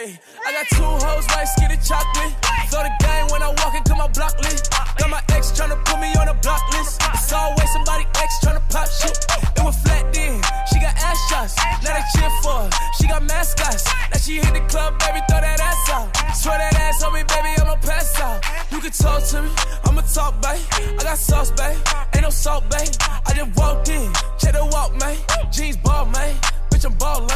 Hey, I got two hoes, white skinny chocolate. Throw the game when I walk into my block list. Got my ex tryna put me on a block list. It's always somebody ex tryna pop shit. It was flat then, she got ass shots. Now they cheer for her. She got mascots. Now she hit the club, baby, throw that ass out. Throw that ass on me, baby, I'ma pass out. You can talk to me, I'ma talk, babe. I got sauce, babe. Ain't no salt, babe. I just walked in, check the walk, man. Jeans ball, man. Bitch, I'm ballin'.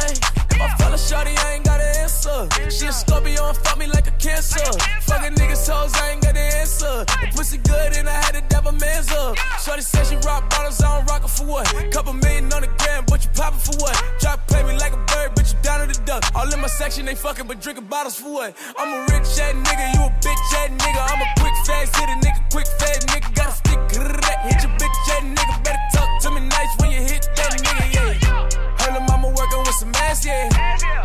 If I a I ain't got an answer. She a Scorpio and fuck me like a cancer. Fuckin' niggas hoes, I ain't got an answer. The pussy good and I had to dab a man's up. Shorty said she rock bottles, I don't rock her for what? Couple million on the gram, but you poppin' for what? Drop play me like a bird, bitch, you down to the duck. All in my section, they fuckin' but drinking bottles for what? I'm a rich ass nigga, you a bitch ass nigga. I'm a quick fast hitter, nigga, quick fast nigga. Got a stick, hit your bitch ass nigga. Better talk to me nice when you hit with some ass, yeah.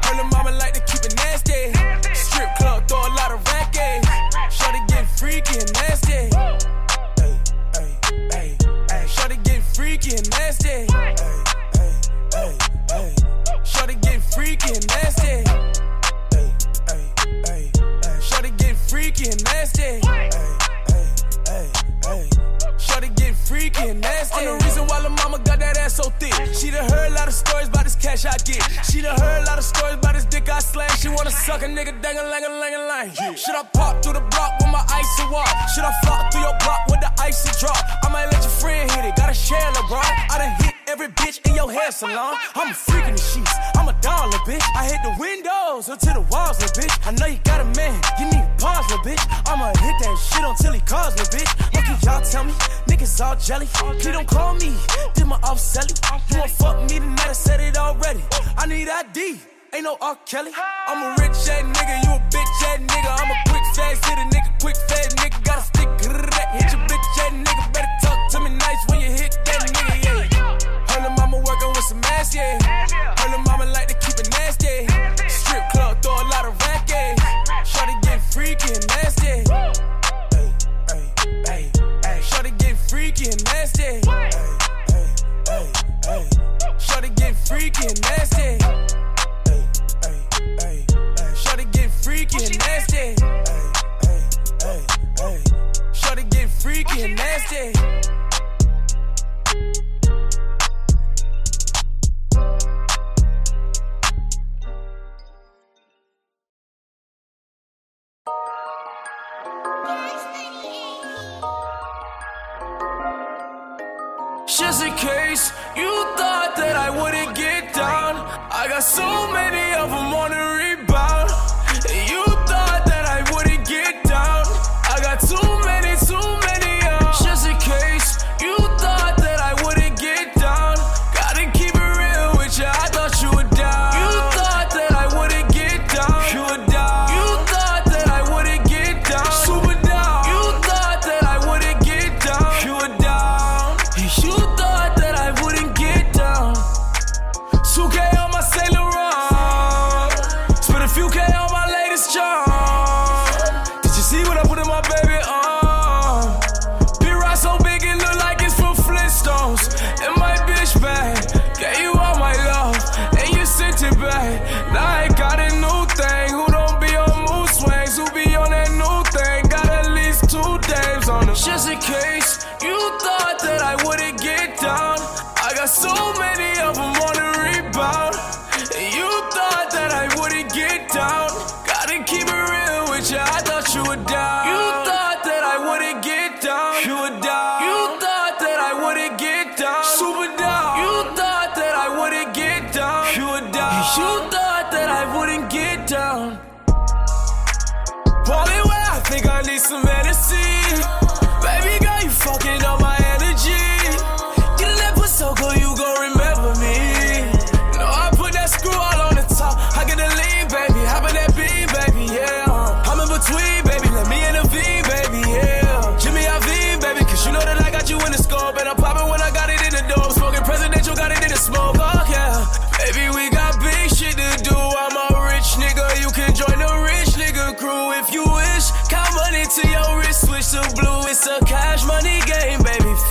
Her little mama like to keep it nasty. Strip club, throw a lot of racket. Shorty get freaky and nasty. Ay, ay, ay, ay. Shorty get freaky and nasty. Ay, ay, ay, ay. Shorty get freaky and nasty. Suck a nigga dang a a lang a lang. Should I pop through the block with my icy walk? Should I flop through your block with the icy drop? I might let your friend hit it. Gotta share LeBron. I done hit every bitch in your hair salon. I'm a freak in the sheets. I'm a dollar bitch. I hit the windows until the walls, little bitch. I know you got a man. You need to pause, little bitch. I'ma hit that shit until he calls, little bitch. What can y'all tell me? Niggas all jelly. Please don't call me. Did my off selling. You won't fuck me tonight. I said it already. I need ID. Ain't no R. Kelly. I'm a rich ass nigga. You a bitch ass nigga. I'm a quick fast hitter nigga. Quick fast nigga. Got a stick. Hit your bitch ass nigga. Better talk freaky nasty. Just in case you thought that I wouldn't get down, I got so many few K on my latest job.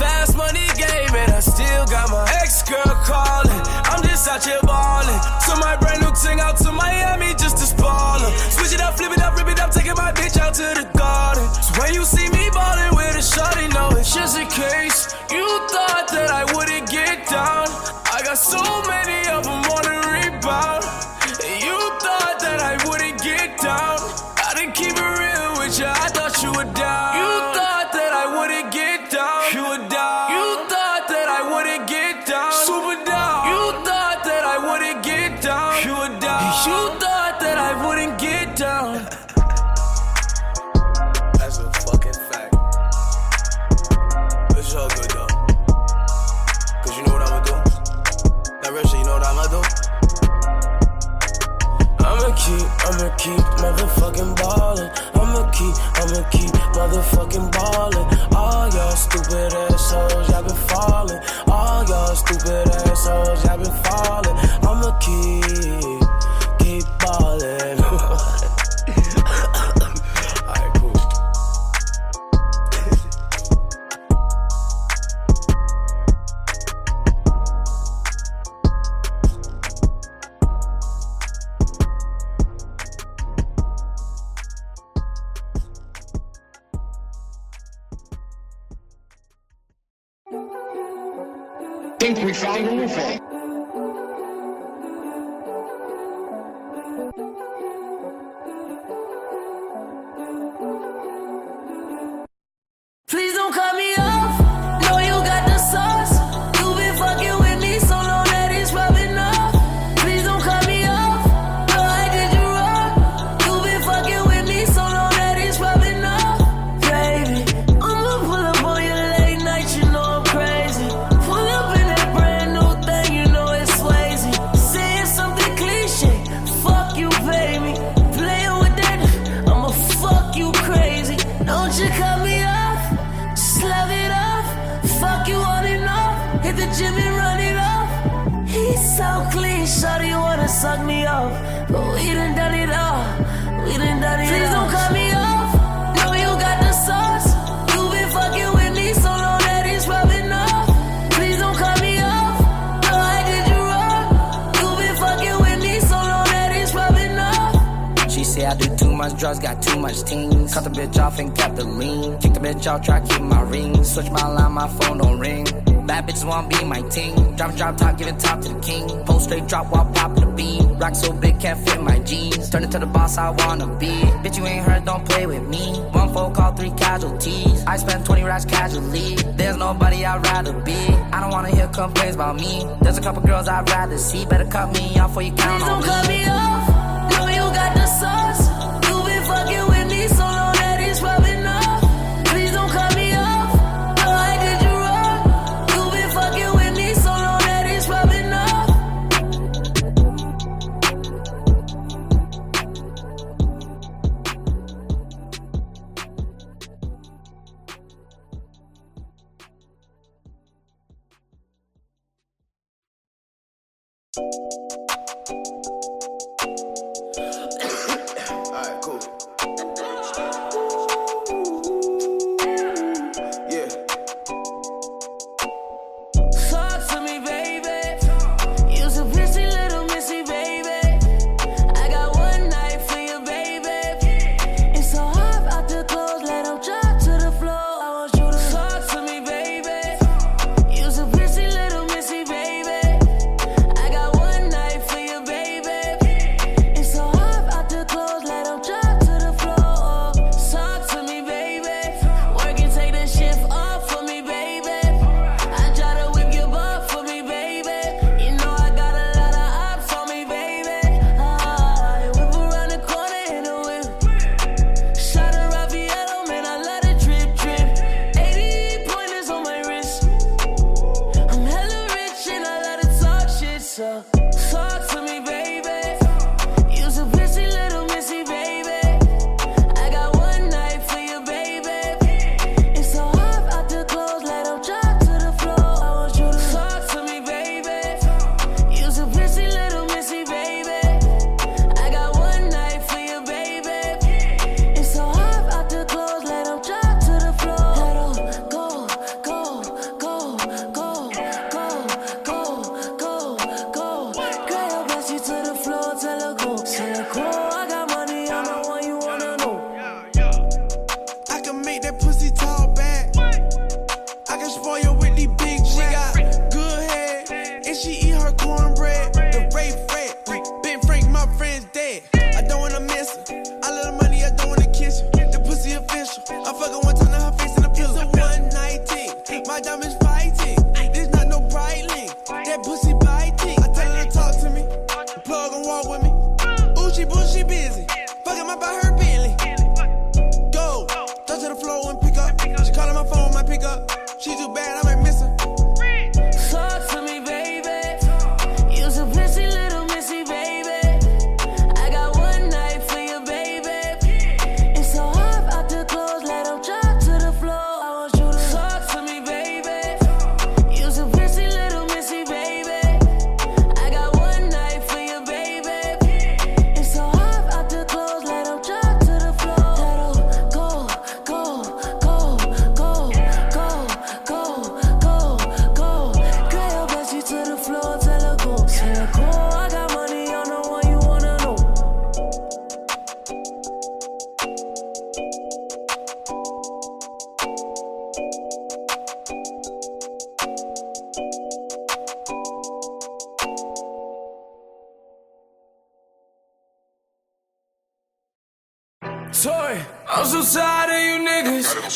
Fast money game, and I still got my ex girl calling. I'm just out here balling. Took my brand new thing out to Miami just to spoil her. Switch it up, flip it up, rip it up, taking my bitch out to the garden. So when you see me balling with a shorty, know it's just a case. You thought that I wouldn't get down. I got so many of them I'ma keep motherfucking ballin'. I'ma keep, I'ma keep motherfucking ballin'. All y'all stupid assholes, y'all been fallin'. All y'all stupid assholes, y'all been fallin'. I'ma keep, keep ballin'. think we found a new UFO. Hit the gym and run it off. He's so clean, shawty wanna suck me off. But we done done it all. We done done it Please all. don't cut me off. Know you got the sauce. You been fucking with me so long that it's rubbing off. Please don't cut me off. No, I did you wrong. You been fucking with me so long that it's rubbing off. She say I do too much drugs, got too much teens. Cut the bitch off and kept the lean. Kick the bitch out, try keep my ring. Switch my line, my phone don't ring. Bad bitches wanna be my team. Drop, drop top, giving top to the king. Post straight drop while popping the beam. Rock so big, can't fit my jeans. Turn into the boss I wanna be. Bitch, you ain't heard, don't play with me. One phone call, three casualties. I spend 20 racks casually. There's nobody I'd rather be. I don't wanna hear complaints about me. There's a couple girls I'd rather see. Better cut me off before you count Please on don't me. cut me off. Fucking one time to her face a piece My diamonds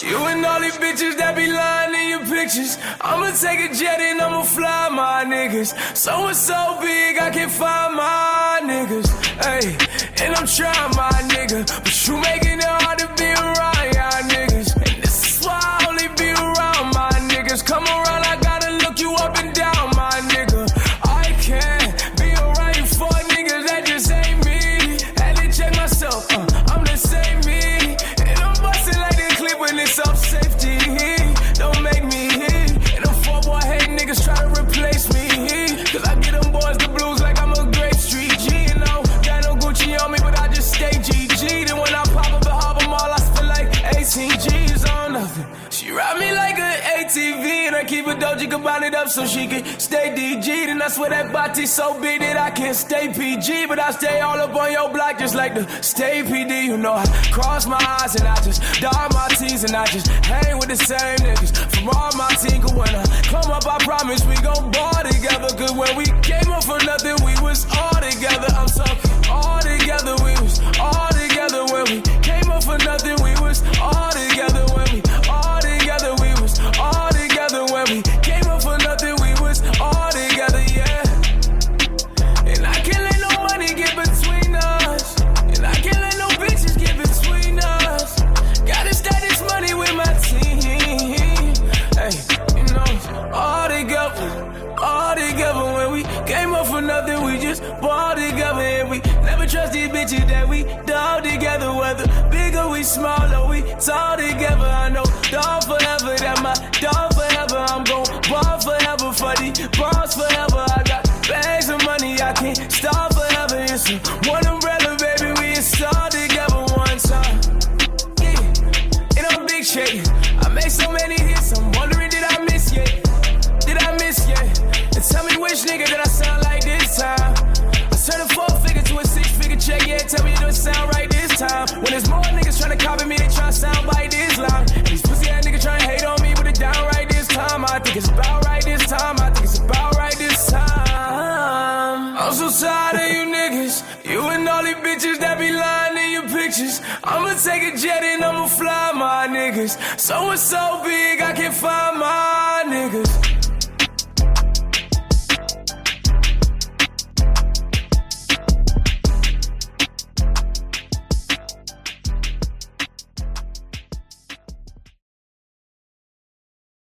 You and all these bitches that be lying in your pictures. I'ma take a jet and I'ma fly my niggas. So it's so big, I can find my niggas. Hey, and I'm trying my nigga, but you making it round it up so she can stay DG. And I swear that body so big that I can't stay PG. But I stay all up on your block just like the stay PD. You know, I cross my eyes and I just dot my T's and I just hang with the same niggas from all my team. Cause when I come up, I promise we gon' ball together. Cause when we came up for nothing, we was all together. I'm talking all together. We was all together when we came up for nothing. We was all star forever. You see, one you bitches that be lying in your pictures. I'ma take a jet and I'ma fly my niggas. So it's so big, I can't find my niggas.